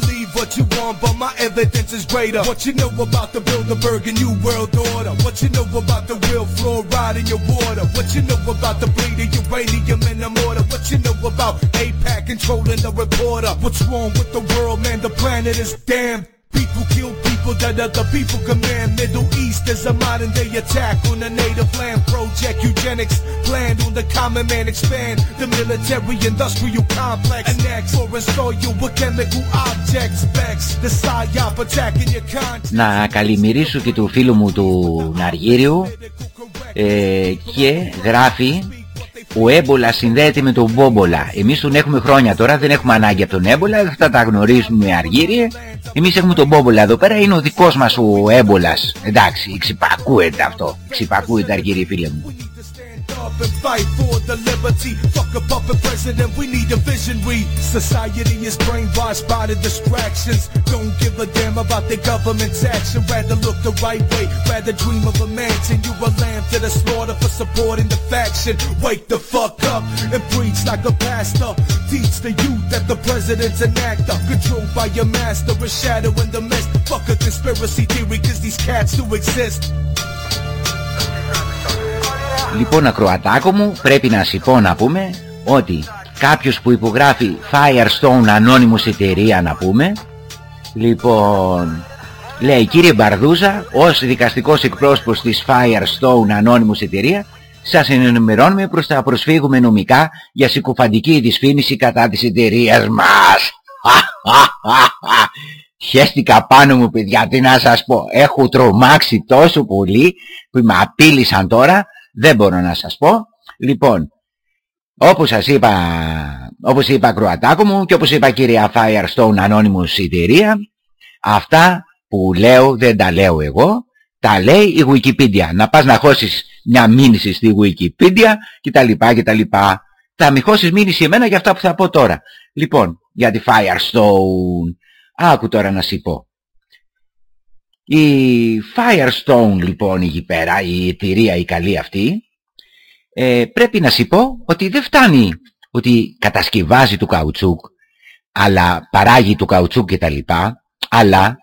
What you want, but my evidence is greater. What you know about the Bilderberg and New World Order? What you know about the real fluoride in your water? What you know about the bleeding uranium in the mortar? What you know about APAC controlling the reporter? What's wrong with the world, man? The planet is damned. People kill people that other people command. Middle East is a modern day attack on the native land. Project eugenics planned on the common man. Expand the military industrial complex. Annex or install you with chemical objects. Specs the psyop attacking your conscience. Να καλημερίσω και του φίλου μου του Ναργύριου ε, και γράφει ο έμπολα συνδέεται με τον μπόμπολα. Εμείς τον έχουμε χρόνια τώρα, δεν έχουμε ανάγκη από τον έμπολα, αυτά τα γνωρίζουμε αργύριε. Εμείς έχουμε τον μπόμπολα εδώ πέρα, είναι ο δικός μας ο έμπολας. Εντάξει, ξυπακούεται αυτό. Ξυπακούεται αργύριε φίλε μου. Up and fight for the liberty. Fuck a puppet president, we need a visionary. Society is brainwashed by the distractions. Don't give a damn about the government's action. Rather look the right way, rather dream of a mansion. You a lamb to the slaughter for supporting the faction. Wake the fuck up and preach like a pastor. Teach the youth that the president's an actor. Controlled by your master, a shadow in the mist. Fuck a conspiracy theory, cause these cats do exist. Λοιπόν ακροατάκο μου πρέπει να σου πω να πούμε ότι κάποιος που υπογράφει Firestone ανώνυμος εταιρεία να πούμε λοιπόν λέει κύριε Μπαρδούζα ως δικαστικός εκπρόσωπος της Firestone ανώνυμος εταιρεία σας ενημερώνουμε προς τα προσφύγουμε νομικά για συκοφαντική δυσφήμιση κατά της εταιρείας μας. [laughs] Χαίστηκα πάνω μου παιδιά, τι να σας πω. Έχω τρομάξει τόσο πολύ που με απείλησαν τώρα δεν μπορώ να σας πω. Λοιπόν, όπως σας είπα, όπως είπα Κροατάκο μου και όπως είπα κυρία Firestone ανώνυμος εταιρεία, αυτά που λέω δεν τα λέω εγώ, τα λέει η Wikipedia. Να πας να χώσεις μια μήνυση στη Wikipedia και τα λοιπά και τα λοιπά. Θα μη χώσεις μήνυση εμένα για αυτά που θα πω τώρα. Λοιπόν, για τη Firestone. Άκου τώρα να σου πω. Η Firestone λοιπόν εκεί πέρα, η εταιρεία η καλή αυτή, ε, πρέπει να σου πω ότι δεν φτάνει ότι κατασκευάζει του καουτσούκ, αλλά παράγει του καουτσούκ και τα λοιπά, αλλά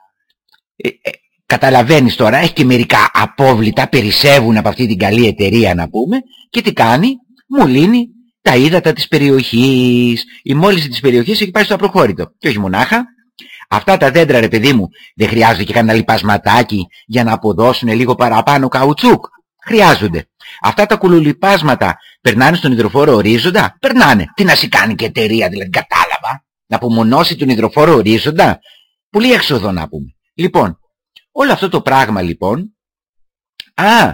ε, ε, καταλαβαίνεις τώρα, έχει και μερικά απόβλητα, περισσεύουν από αυτή την καλή εταιρεία να πούμε, και τι κάνει, μου λύνει τα ύδατα της περιοχής, η μόλυνση της περιοχής έχει πάει στο απροχώρητο. Και όχι μονάχα, Αυτά τα δέντρα ρε παιδί μου δεν χρειάζονται και κανένα λιπασματάκι για να αποδώσουν λίγο παραπάνω καουτσούκ. Χρειάζονται. Αυτά τα κουλουλιπάσματα περνάνε στον υδροφόρο ορίζοντα; Περνάνε. Τι να σου κάνει και εταιρεία δηλαδή κατάλαβα. Να απομονώσει τον υδροφόρο ορίζοντα; Πολύ έξοδο να πούμε. Λοιπόν, όλο αυτό το πράγμα λοιπόν... Α,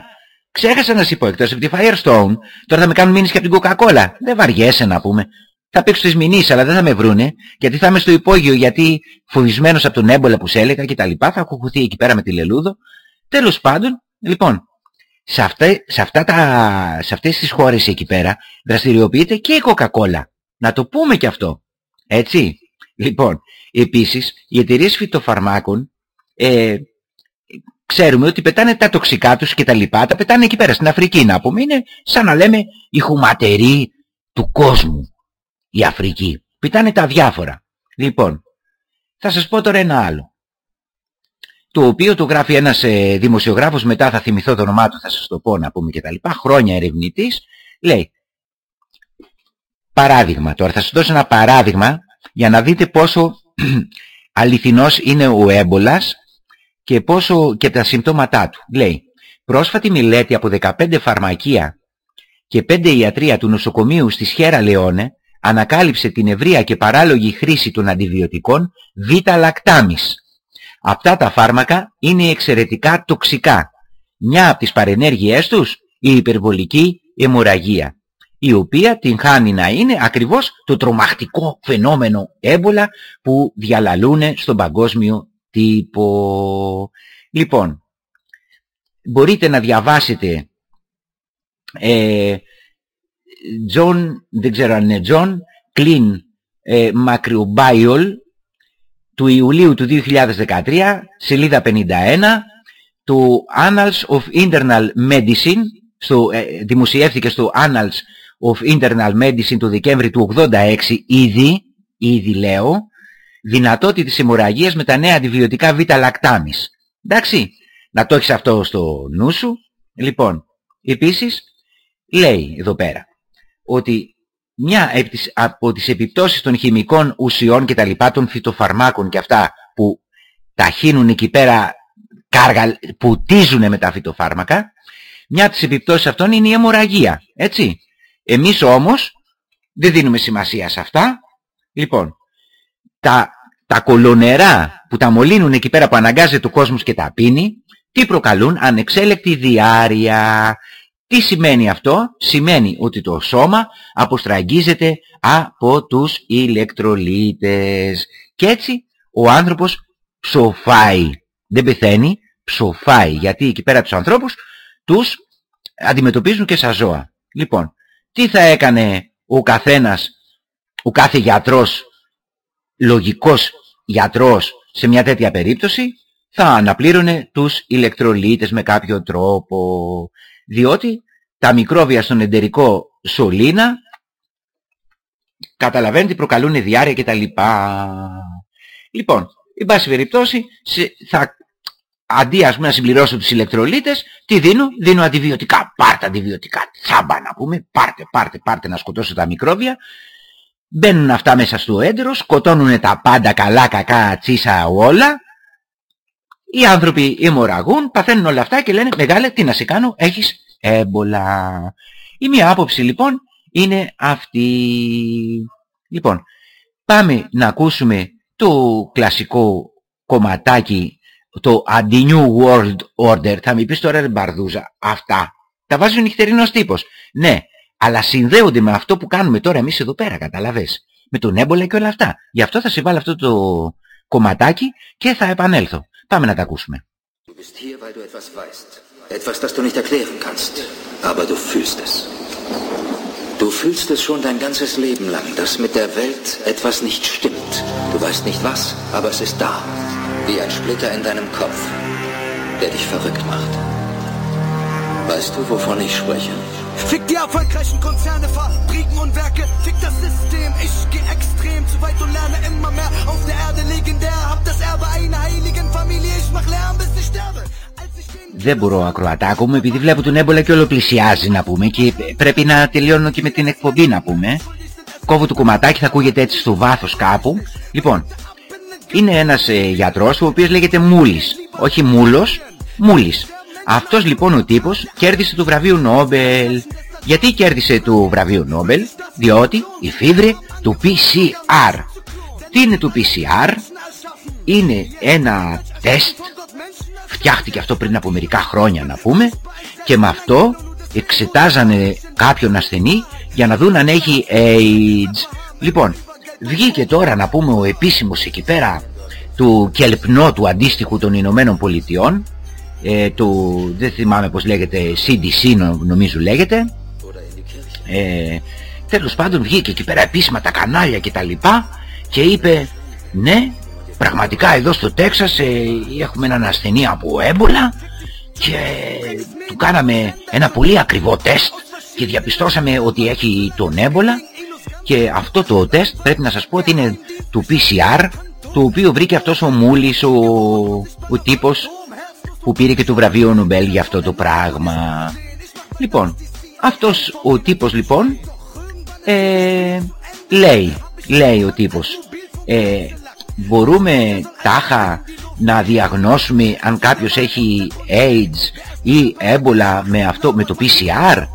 ξέχασα να σου πω εκτός από τη Firestone, τώρα θα με κάνουν μήνυση και από την Coca-Cola. Δεν βαριέσαι να πούμε θα παίξω τις μηνύσεις αλλά δεν θα με βρούνε γιατί θα είμαι στο υπόγειο γιατί φοβισμένος από τον έμπολα που σε έλεγα και τα λοιπά θα κουκουθεί εκεί πέρα με τη λελούδο. Τέλος πάντων λοιπόν σε, αυτά, σε, αυτά τα, σε αυτές τις χώρες εκεί πέρα δραστηριοποιείται και η Coca-Cola. Να το πούμε και αυτό έτσι. Λοιπόν, επίσης, οι εταιρείες φυτοφαρμάκων ε, ξέρουμε ότι πετάνε τα τοξικά τους και τα λοιπά, τα πετάνε εκεί πέρα στην Αφρική να πούμε. Είναι σαν να λέμε η χουματερή του κόσμου, η Αφρική. Πετάνε τα διάφορα. Λοιπόν, θα σας πω τώρα ένα άλλο. Το οποίο το γράφει ένας ε, δημοσιογράφος, μετά θα θυμηθώ το όνομά του, θα σας το πω να πούμε και τα λοιπά, χρόνια ερευνητής, λέει, παράδειγμα, τώρα θα σας δώσω ένα παράδειγμα για να δείτε πόσο [clears throat] αληθινός είναι ο έμπολας και, πόσο, και τα συμπτώματά του. Λέει, πρόσφατη μελέτη από 15 φαρμακεία και 5 ιατρία του νοσοκομείου στη Σιέρα Λεόνε ανακάλυψε την ευρεία και παράλογη χρήση των αντιβιωτικών β-λακτάμις. Αυτά τα φάρμακα είναι εξαιρετικά τοξικά. Μια από τις παρενέργειές τους η υπερβολική αιμορραγία, η οποία την χάνει να είναι ακριβώς το τρομακτικό φαινόμενο έμπολα που διαλαλούν στον παγκόσμιο τύπο. Λοιπόν, μπορείτε να διαβάσετε ε, John, δεν ξέρω αν είναι John, Clean ε, του Ιουλίου του 2013, σελίδα 51, του Annals of Internal Medicine, στο, ε, δημοσιεύθηκε στο Annals of Internal Medicine το Δεκέμβρη του 86 ήδη, ήδη λέω, δυνατότητες αιμορραγίας με τα νέα αντιβιωτικά β-λακτάμις. Εντάξει, να το έχεις αυτό στο νου σου. Λοιπόν, επίσης, λέει εδώ πέρα, ότι μια από τις επιπτώσεις των χημικών ουσιών και τα λοιπά των φυτοφαρμάκων και αυτά που ταχύνουν εκεί πέρα κάργα, που τίζουν με τα φυτοφάρμακα, μια από τις επιπτώσεις αυτών είναι η αιμορραγία. Έτσι. Εμείς όμως δεν δίνουμε σημασία σε αυτά. Λοιπόν, τα, τα κολονερά που τα μολύνουν εκεί πέρα που αναγκάζεται ο κόσμος και τα πίνει, τι προκαλούν, ανεξέλεκτη διάρρεια, τι σημαίνει αυτό, σημαίνει ότι το σώμα αποστραγγίζεται από τους ηλεκτρολίτες και έτσι ο άνθρωπος ψοφάει. Δεν πεθαίνει, ψοφάει γιατί εκεί πέρα τους ανθρώπους τους αντιμετωπίζουν και σαν ζώα. Λοιπόν, τι θα έκανε ο καθένας, ο κάθε γιατρός, λογικός γιατρός σε μια τέτοια περίπτωση, θα αναπλήρωνε τους ηλεκτρολίτες με κάποιο τρόπο διότι τα μικρόβια στον εντερικό σωλήνα καταλαβαίνετε προκαλούν διάρρεια κτλ. Λοιπόν, εν πάση περιπτώσει, θα, αντί ας πούμε να συμπληρώσω τους ηλεκτρολίτες, τι δίνω, δίνω αντιβιωτικά, πάρτε αντιβιωτικά, τσάμπα να πούμε, πάρτε, πάρτε, πάρτε να σκοτώσω τα μικρόβια, μπαίνουν αυτά μέσα στο έντερο, σκοτώνουν τα πάντα καλά, κακά, τσίσα, όλα, οι άνθρωποι αιμορραγούν, παθαίνουν όλα αυτά και λένε «Μεγάλε, τι να σε κάνω, έχεις έμπολα». Η μία άποψη λοιπόν είναι αυτή. Λοιπόν, πάμε να ακούσουμε το κλασικό κομματάκι, το «Anti-New World Order». Θα μου πεις τώρα ρε Μπαρδούζα, αυτά τα βάζει ο νυχτερινός τύπος. Ναι, αλλά συνδέονται με αυτό που κάνουμε τώρα εμείς εδώ πέρα, καταλαβες. Με τον έμπολα και όλα αυτά. Γι' αυτό θα σε βάλω αυτό το κομματάκι και θα επανέλθω. Πάμε να τα ακούσουμε. Du bist hier, weil du etwas weißt. Etwas, das du nicht erklären kannst. Aber du fühlst es. Du fühlst es schon dein ganzes Leben lang, dass mit der Welt etwas nicht stimmt. Du weißt nicht was, aber es ist da. Wie ein Splitter in deinem Kopf, der dich verrückt macht. Weißt du, wovon ich spreche? Fick die erfolgreichen Konzerne, Fabriken und Werke. Fick das System, ich geh extrem zu weit und lerne immer mehr. Auf der Erde legendär, hab das Erbe einer heiligen Familie. Ich mach Lärm, bis ich sterbe. Δεν μπορώ ακροατάκο μου επειδή βλέπω τον έμπολα και όλο πλησιάζει να πούμε και πρέπει να τελειώνω και με την εκπομπή να πούμε. Κόβω το κομματάκι θα ακούγεται έτσι στο βάθος κάπου. Λοιπόν, είναι ένας ε, γιατρός ο οποίος λέγεται Μούλης. Όχι Μούλος, Μούλης. Αυτός λοιπόν ο τύπος κέρδισε το βραβείο Νόμπελ. Γιατί κέρδισε το βραβείο Νόμπελ, διότι η φίβρε του PCR. Τι είναι το PCR, είναι ένα τεστ, φτιάχτηκε αυτό πριν από μερικά χρόνια να πούμε, και με αυτό εξετάζανε κάποιον ασθενή για να δουν αν έχει AIDS. Λοιπόν, βγήκε τώρα να πούμε ο επίσημος εκεί πέρα του κελπνό του αντίστοιχου των Ηνωμένων Πολιτειών ε, του, δεν θυμάμαι πως λέγεται, CDC νομίζω λέγεται. Ε, τέλος πάντων βγήκε εκεί πέρα επίσημα τα κανάλια και τα λοιπά και είπε ναι, πραγματικά εδώ στο Τέξας ε, έχουμε έναν ασθενή από έμπολα και του κάναμε ένα πολύ ακριβό τεστ και διαπιστώσαμε ότι έχει τον έμπολα και αυτό το τεστ πρέπει να σας πω ότι είναι του PCR το οποίο βρήκε αυτός ο Μούλης ο, ο τύπος που πήρε και το βραβείο Νομπέλ για αυτό το πράγμα. Λοιπόν αυτός ο τύπος λοιπόν ε, λέει λέει ο τύπος ε, μπορούμε τάχα να διαγνώσουμε αν κάποιος έχει AIDS ή έμπολα με, αυτό, με το PCR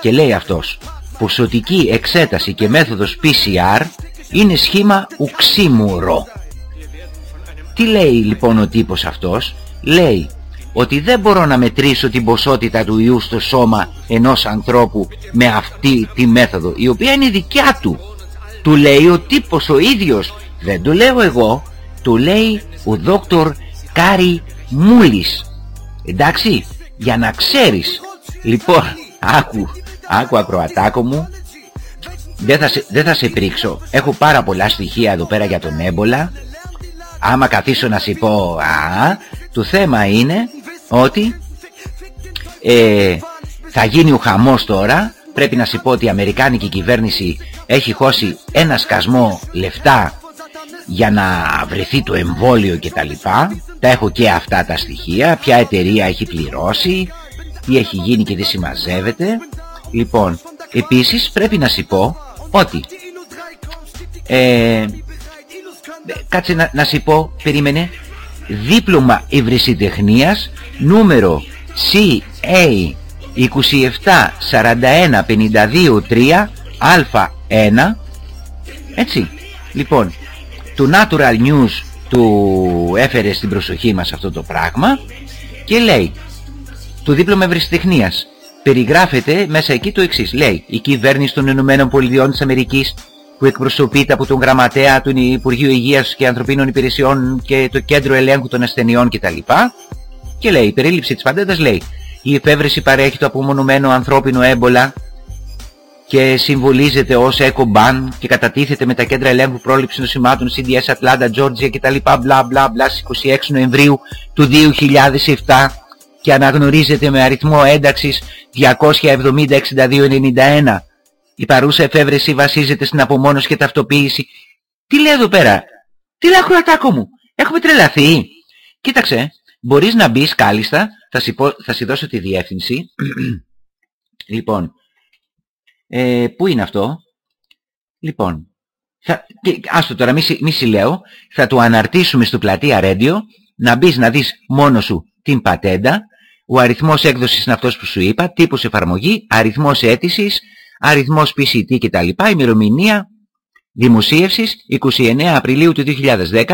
και λέει αυτός ποσοτική εξέταση και μέθοδος PCR είναι σχήμα οξύμωρο τι λέει λοιπόν ο τύπος αυτός λέει ότι δεν μπορώ να μετρήσω την ποσότητα του ιού στο σώμα ενός ανθρώπου με αυτή τη μέθοδο η οποία είναι δικιά του. Του λέει ο τύπος ο ίδιος δεν το λέω εγώ το λέει ο δόκτωρ Κάρι Μούλης. Εντάξει για να ξέρεις. Λοιπόν άκου άκου ακροατάκο μου. Δεν θα, σε, δεν θα σε πρίξω. Έχω πάρα πολλά στοιχεία εδώ πέρα για τον έμπολα. Άμα καθίσω να σου πω α, το θέμα είναι ότι ε, θα γίνει ο χαμός τώρα. Πρέπει να σου πω ότι η Αμερικάνικη κυβέρνηση έχει χώσει ένα σκασμό λεφτά για να βρεθεί το εμβόλιο και τα λοιπά. Τα έχω και αυτά τα στοιχεία. Ποια εταιρεία έχει πληρώσει τι έχει γίνει και τι συμμαζεύεται. Λοιπόν επίσης πρέπει να σου πω ότι ε, κάτσε να, να σου πω περίμενε δίπλωμα ευρεσιτεχνίας νούμερο CA 2741523 Α1 έτσι. Λοιπόν του Natural News του έφερε στην προσοχή μας αυτό το πράγμα και λέει το δίπλωμα ευρεσιτεχνίας περιγράφεται μέσα εκεί το εξής. Λέει η κυβέρνηση των Ηνωμένων Πολιτειών της Αμερικής που εκπροσωπείται από τον γραμματέα του Υπουργείου Υγείας και Ανθρωπίνων Υπηρεσιών και το Κέντρο Ελέγχου των Ασθενειών κτλ. Και λέει, η περίληψη της παντέντας λέει, η εφεύρεση παρέχει το απομονωμένο ανθρώπινο έμπολα και συμβολίζεται ως EcoBan και κατατίθεται με τα κέντρα ελέγχου πρόληψης νοσημάτων CDS Atlanta, Georgia κτλ. μπλα μπλα μπλα στις 26 Νοεμβρίου του 2007 και αναγνωρίζεται με αριθμό ένταξης 270-6291 η παρούσα εφεύρεση βασίζεται στην απομόνωση και ταυτοποίηση. Τι λέει εδώ πέρα; Τι λέει ακροατάκο μου. Έχουμε τρελαθεί. Κοίταξε. Μπορείς να μπεις κάλλιστα. Θα σου, θα δώσω τη διεύθυνση. [clears throat] λοιπόν. Ε, πού είναι αυτό; Λοιπόν. Θα, και, άστο τώρα μη, μη συλλέω. Θα το αναρτήσουμε στο πλατεία Radio. Να μπεις να δεις μόνο σου την πατέντα. Ο αριθμός έκδοσης είναι αυτός που σου είπα. Τύπος εφαρμογή. Αριθμός αίτησης αριθμός PCT κτλ. Ημερομηνία δημοσίευσης 29 Απριλίου του 2010,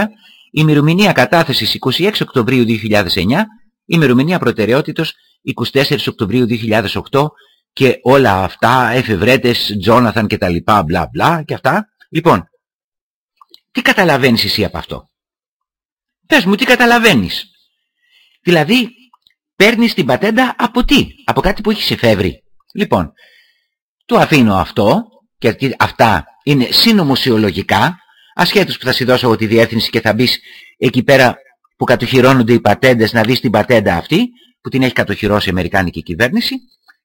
ημερομηνία κατάθεσης 26 Οκτωβρίου 2009, ημερομηνία προτεραιότητος 24 Οκτωβρίου 2008 και όλα αυτά, εφευρέτες, Τζόναθαν και τα λοιπά, μπλα μπλα και αυτά. Λοιπόν, τι καταλαβαίνεις εσύ από αυτό; Πες μου τι καταλαβαίνεις; Δηλαδή, παίρνεις την πατέντα από τι, από κάτι που έχεις εφεύρει. Λοιπόν, το αφήνω αυτό και αυτά είναι συνωμοσιολογικά. Ασχέτως που θα σου δώσω εγώ τη διεύθυνση και θα μπεις εκεί πέρα που κατοχυρώνονται οι πατέντες να δεις την πατέντα αυτή που την έχει κατοχυρώσει η Αμερικάνικη κυβέρνηση.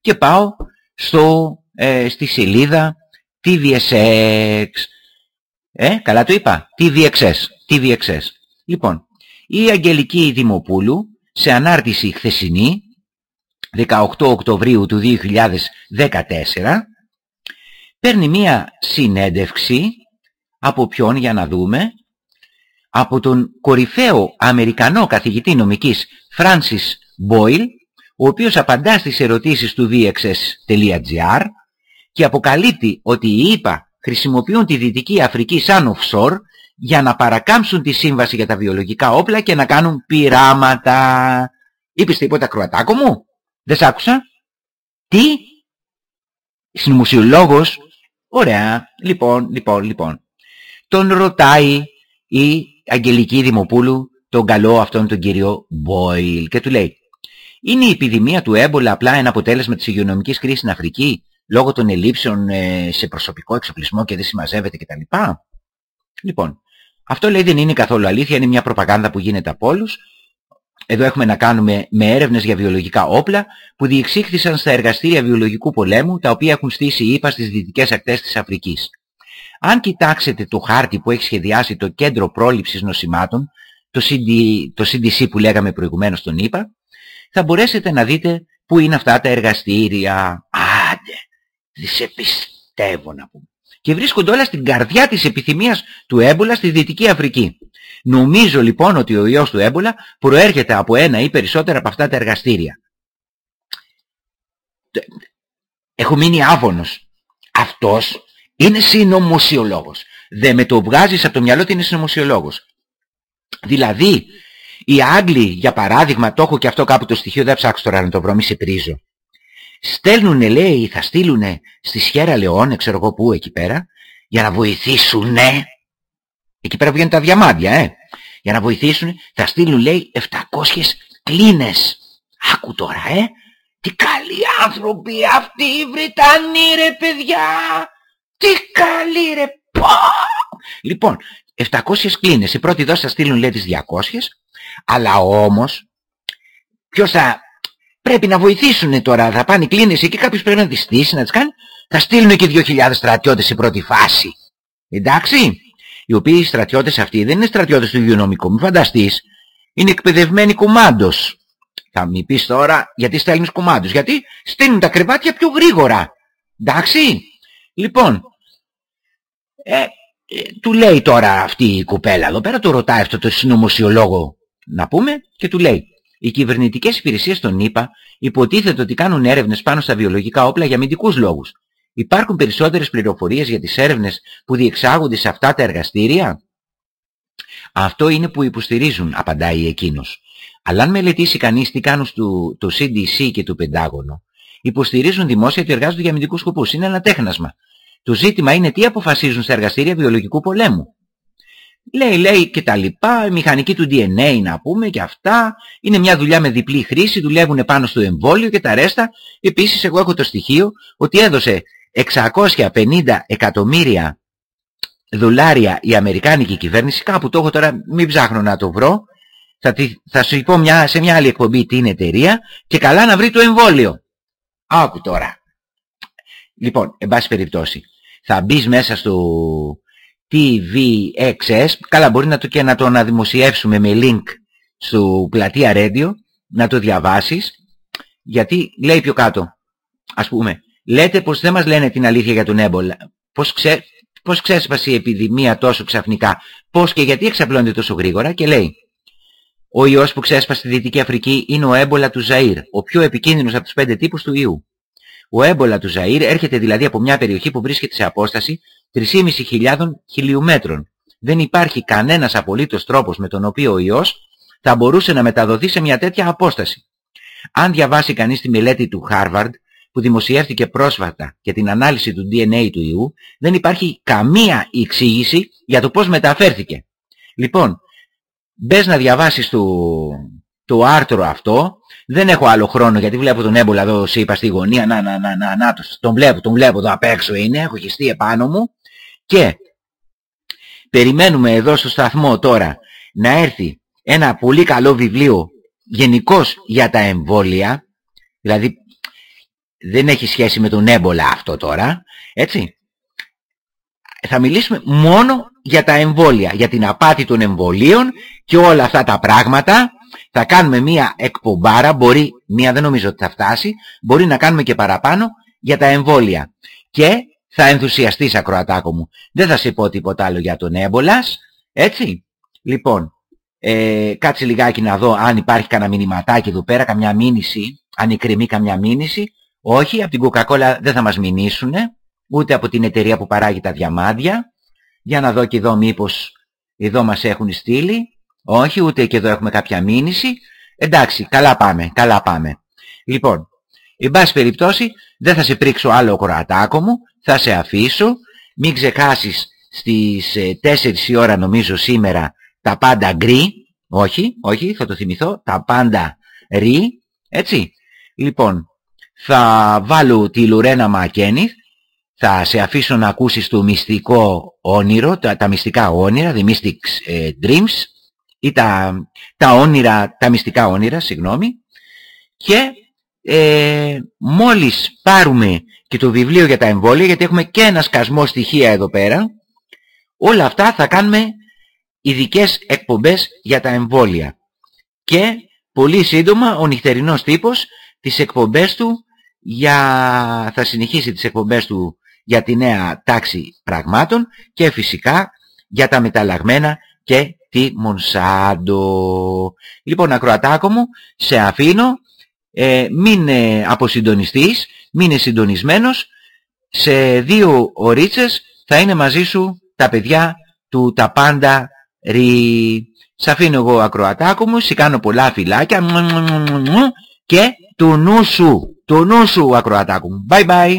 Και πάω στο, ε, στη σελίδα TVSX ε, καλά το είπα TVXS, TVXS. λοιπόν η Αγγελική Δημοπούλου σε ανάρτηση χθεσινή 18 Οκτωβρίου του 2014 παίρνει μία συνέντευξη από ποιον για να δούμε από τον κορυφαίο Αμερικανό καθηγητή νομικής Francis Boyle ο οποίος απαντά στις ερωτήσεις του VXS.gr και αποκαλύπτει ότι οι ΙΠΑ χρησιμοποιούν τη Δυτική Αφρική σαν offshore για να παρακάμψουν τη σύμβαση για τα βιολογικά όπλα και να κάνουν πειράματα. Είπες τίποτα κροατάκο μου; Δεν σ' άκουσα; Τι; Συνομουσιολόγος Ωραία. Λοιπόν, λοιπόν, λοιπόν. Τον ρωτάει η Αγγελική Δημοπούλου τον καλό αυτόν τον κύριο Μπόιλ και του λέει είναι η επιδημία του έμπολα απλά ένα αποτέλεσμα της υγειονομικής κρίσης στην Αφρική λόγω των ελλείψεων ε, σε προσωπικό εξοπλισμό και δεν συμμαζεύεται κτλ. Λοιπόν, Αυτό λέει δεν είναι καθόλου αλήθεια, είναι μια προπαγάνδα που γίνεται από όλους. Εδώ έχουμε να κάνουμε με έρευνες για βιολογικά όπλα που διεξήχθησαν στα εργαστήρια βιολογικού πολέμου, τα οποία έχουν στήσει ΙΠΑ στις δυτικές ακτές της Αφρικής. Αν κοιτάξετε το χάρτη που έχει σχεδιάσει το Κέντρο Πρόληψης Νοσημάτων, το, CD, το CDC που λέγαμε προηγουμένως στον ΙΠΑ, θα μπορέσετε να δείτε πού είναι αυτά τα εργαστήρια. Άντε, δεν σε πιστεύω να πούμε. Και βρίσκονται όλα στην καρδιά της επιθυμίας του έμπολα στη Δυτική Αφρική. Νομίζω λοιπόν ότι ο ιός του έμπολα προέρχεται από ένα ή περισσότερα από αυτά τα εργαστήρια. Έχω μείνει άβωνος. Αυτός είναι συνωμοσιολόγος. Δεν με το βγάζεις από το μυαλό ότι είναι συνωμοσιολόγος. Δηλαδή, οι Άγγλοι, για παράδειγμα, το έχω και αυτό κάπου το στοιχείο, δεν ψάξω τώρα να το βρω, μη σε πρίζω. Στέλνουνε, λέει, θα στείλουνε στη Σιέρα Λεόν, ξέρω εγώ πού, εκεί πέρα, για να βοηθήσουνε. Εκεί πέρα βγαίνουν τα διαμάντια, ε. Για να βοηθήσουν, θα στείλουν, λέει, 700 κλίνες. Άκου τώρα, ε. Τι καλοί άνθρωποι αυτοί οι Βρετανοί, ρε παιδιά. Τι καλοί, ρε. Πω. Λοιπόν, 700 κλίνες. Η πρώτη δόση θα στείλουν, λέει, τις 200. Αλλά όμως, ποιος θα... Πρέπει να βοηθήσουν τώρα, θα πάνε οι κλίνες εκεί, κάποιος πρέπει να τις στήσει, να τις κάνει. Θα στείλουν και 2.000 στρατιώτες σε πρώτη φάση. Εντάξει οι οποίοι οι στρατιώτες αυτοί δεν είναι στρατιώτες του υγειονομικού, μην φανταστείς, είναι εκπαιδευμένοι κουμάντος. Θα μου πεις τώρα γιατί στέλνεις κουμάντος, γιατί στέλνουν τα κρεβάτια πιο γρήγορα. Εντάξει. Λοιπόν, ε, ε, του λέει τώρα αυτή η κουπέλα εδώ πέρα, το ρωτάει αυτό το συνωμοσιολόγο να πούμε και του λέει οι κυβερνητικές υπηρεσίες των ΗΠΑ υποτίθεται ότι κάνουν έρευνες πάνω στα βιολογικά όπλα για αμυντικούς λόγους. Υπάρχουν περισσότερες πληροφορίες για τις έρευνες που διεξάγονται σε αυτά τα εργαστήρια; Αυτό είναι που υποστηρίζουν, απαντάει εκείνος. Αλλά αν μελετήσει κανείς τι κάνουν στο, το CDC και το Πεντάγωνο, υποστηρίζουν δημόσια ότι εργάζονται για αμυντικούς σκοπούς. Είναι ένα τέχνασμα. Το ζήτημα είναι τι αποφασίζουν στα εργαστήρια βιολογικού πολέμου. Λέει, λέει και τα λοιπά, η μηχανική του DNA να πούμε και αυτά. Είναι μια δουλειά με διπλή χρήση, δουλεύουν πάνω στο εμβόλιο και τα ρέστα. Επίσης εγώ έχω το στοιχείο ότι έδωσε 650 εκατομμύρια δολάρια η Αμερικάνικη κυβέρνηση, κάπου το έχω τώρα, μην ψάχνω να το βρω, θα, θα σου πω μια, σε μια άλλη εκπομπή την εταιρεία και καλά να βρει το εμβόλιο. Άκου τώρα. Λοιπόν, εν πάση περιπτώσει, θα μπεις μέσα στο TVXS, καλά μπορεί να το και να το αναδημοσιεύσουμε με link στο πλατεία Radio, να το διαβάσεις, γιατί λέει πιο κάτω, ας πούμε, Λέτε πως δεν μας λένε την αλήθεια για τον έμπολα. Πώς, ξέ, πώς ξέσπασε η επιδημία τόσο ξαφνικά. Πώς και γιατί εξαπλώνεται τόσο γρήγορα και λέει ο ιός που ξέσπασε στη Δυτική Αφρική είναι ο έμπολα του Ζαΐρ, ο πιο επικίνδυνος από τους πέντε τύπους του ιού. Ο έμπολα του Ζαΐρ έρχεται δηλαδή από μια περιοχή που βρίσκεται σε απόσταση 3.500 χιλιόμετρων. Δεν υπάρχει κανένας απολύτως τρόπος με τον οποίο ο ιός θα μπορούσε να μεταδοθεί σε μια τέτοια απόσταση. Αν διαβάσει κανείς τη μελέτη του Harvard, που δημοσιεύτηκε πρόσφατα για την ανάλυση του DNA του ιού, δεν υπάρχει καμία εξήγηση για το πώς μεταφέρθηκε. Λοιπόν, μπες να διαβάσεις το, το άρθρο αυτό, δεν έχω άλλο χρόνο γιατί βλέπω τον έμπολα εδώ, σε είπα στη γωνία, να, να, να, να, να, τον βλέπω, τον βλέπω εδώ απ' έξω είναι, έχω χεστεί επάνω μου. Και περιμένουμε εδώ στο σταθμό τώρα να έρθει ένα πολύ καλό βιβλίο γενικώς για τα εμβόλια, δηλαδή δεν έχει σχέση με τον έμπολα αυτό τώρα, έτσι. Θα μιλήσουμε μόνο για τα εμβόλια, για την απάτη των εμβολίων και όλα αυτά τα πράγματα. Θα κάνουμε μία εκπομπάρα, μπορεί, μία δεν νομίζω ότι θα φτάσει, μπορεί να κάνουμε και παραπάνω για τα εμβόλια. Και θα ενθουσιαστείς ακροατάκο μου. Δεν θα σε πω τίποτα άλλο για τον έμπολας, έτσι. Λοιπόν, ε, κάτσε λιγάκι να δω αν υπάρχει κανένα μηνυματάκι εδώ πέρα, καμιά μήνυση, αν εκκρεμεί καμιά μήνυση. Όχι, από την Coca-Cola δεν θα μας μηνύσουν, ούτε από την εταιρεία που παράγει τα διαμάντια. Για να δω και εδώ μήπως εδώ μας έχουν στείλει. Όχι, ούτε και εδώ έχουμε κάποια μήνυση. Εντάξει, καλά πάμε, καλά πάμε. Λοιπόν, εν πάση περιπτώσει, δεν θα σε πρίξω άλλο κορατάκο μου, θα σε αφήσω. Μην ξεχάσεις στις 4 ε, η ώρα νομίζω σήμερα τα πάντα γκρι. Όχι, όχι, θα το θυμηθώ, τα πάντα ρι. Έτσι. Λοιπόν, θα βάλω τη Λουρένα Μακένιθ, θα σε αφήσω να ακούσεις το μυστικό όνειρο, τα, τα μυστικά όνειρα, the mystic ε, dreams, ή τα, τα όνειρα, τα μυστικά όνειρα, συγγνώμη, και ε, μόλις πάρουμε και το βιβλίο για τα εμβόλια, γιατί έχουμε και ένα σκασμό στοιχεία εδώ πέρα, όλα αυτά θα κάνουμε ειδικές εκπομπές για τα εμβόλια. Και πολύ σύντομα ο νυχτερινός τύπος τις εκπομπές του για... θα συνεχίσει τις εκπομπές του για τη νέα τάξη πραγμάτων και φυσικά για τα μεταλλαγμένα και τη Μονσάντο. Λοιπόν, ακροατάκο μου, σε αφήνω, ε, μην ε, αποσυντονιστείς, μην είναι συντονισμένος, σε δύο ωρίτσες θα είναι μαζί σου τα παιδιά του τα πάντα ρι. Σ' αφήνω εγώ ακροατάκο μου, σ' κάνω πολλά φυλάκια και του νου σου, του νου σου ακροατάκο μου. Bye bye.